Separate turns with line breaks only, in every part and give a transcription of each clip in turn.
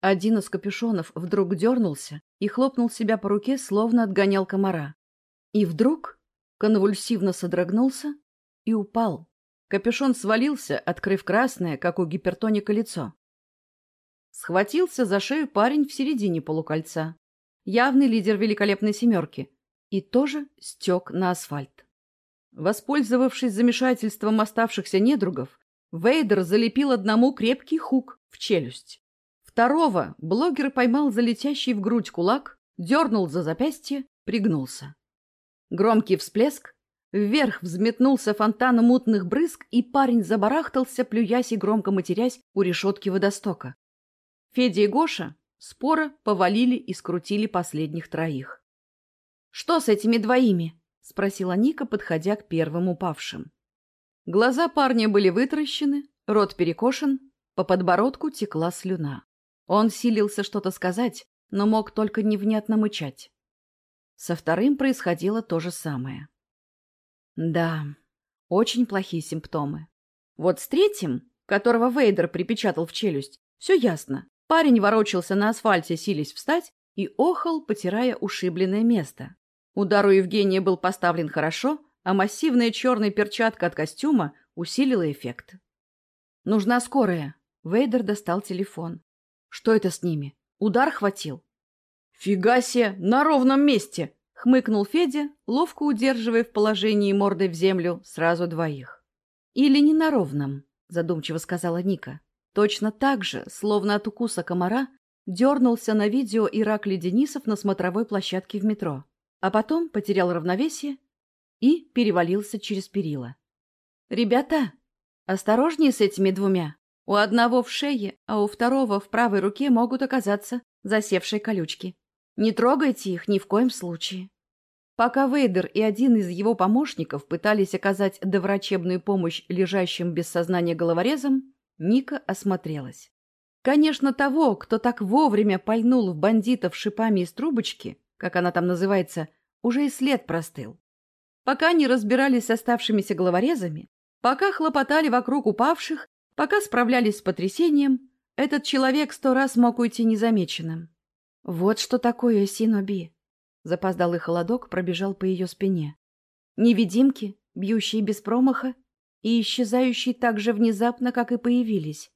Один из капюшонов вдруг дернулся и хлопнул себя по руке, словно отгонял комара. И вдруг конвульсивно содрогнулся и упал. Капюшон свалился, открыв красное, как у гипертоника, лицо. Схватился за шею парень в середине полукольца. Явный лидер великолепной семерки. И тоже стек на асфальт. Воспользовавшись замешательством оставшихся недругов, Вейдер залепил одному крепкий хук в челюсть. Второго блогер поймал за летящий в грудь кулак, дернул за запястье, пригнулся. Громкий всплеск, вверх взметнулся фонтан мутных брызг, и парень забарахтался, плюясь и громко матерясь у решетки водостока. Федя и Гоша споро повалили и скрутили последних троих. — Что с этими двоими? — спросила Ника, подходя к первым упавшим. Глаза парня были вытращены, рот перекошен, по подбородку текла слюна. Он силился что-то сказать, но мог только невнятно мычать. Со вторым происходило то же самое. Да, очень плохие симптомы. Вот с третьим, которого Вейдер припечатал в челюсть, все ясно. Парень ворочался на асфальте, сились встать, и охал, потирая ушибленное место. Удар у Евгения был поставлен хорошо, а массивная черная перчатка от костюма усилила эффект. «Нужна скорая». Вейдер достал телефон. «Что это с ними? Удар хватил?» «Фига себе! На ровном месте!» — хмыкнул Федя, ловко удерживая в положении мордой в землю сразу двоих. «Или не на ровном», — задумчиво сказала Ника. Точно так же, словно от укуса комара, дернулся на видео Ираклий Денисов на смотровой площадке в метро, а потом потерял равновесие и перевалился через перила. «Ребята, осторожнее с этими двумя. У одного в шее, а у второго в правой руке могут оказаться засевшие колючки. Не трогайте их ни в коем случае». Пока Вейдер и один из его помощников пытались оказать доврачебную помощь лежащим без сознания головорезам, Ника осмотрелась. Конечно, того, кто так вовремя пальнул в бандитов шипами из трубочки, как она там называется, уже и след простыл. Пока не разбирались с оставшимися головорезами, пока хлопотали вокруг упавших, пока справлялись с потрясением, этот человек сто раз мог уйти незамеченным. Вот что такое Синоби. Запоздалый холодок пробежал по ее спине. Невидимки, бьющие без промаха, и исчезающие так же внезапно, как и появились.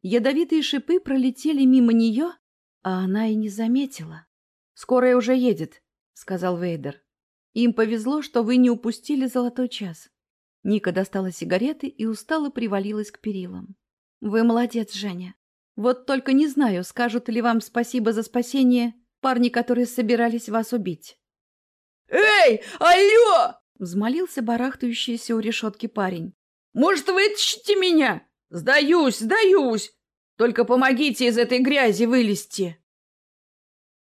Ядовитые шипы пролетели мимо нее, а она и не заметила. «Скорая уже едет», — сказал Вейдер. «Им повезло, что вы не упустили золотой час». Ника достала сигареты и устало привалилась к перилам. «Вы молодец, Женя. Вот только не знаю, скажут ли вам спасибо за спасение парни, которые собирались вас убить».
«Эй, алло!» — взмолился барахтающийся у решетки парень. Может, вытащите меня? Сдаюсь, сдаюсь. Только помогите из этой грязи вылезти.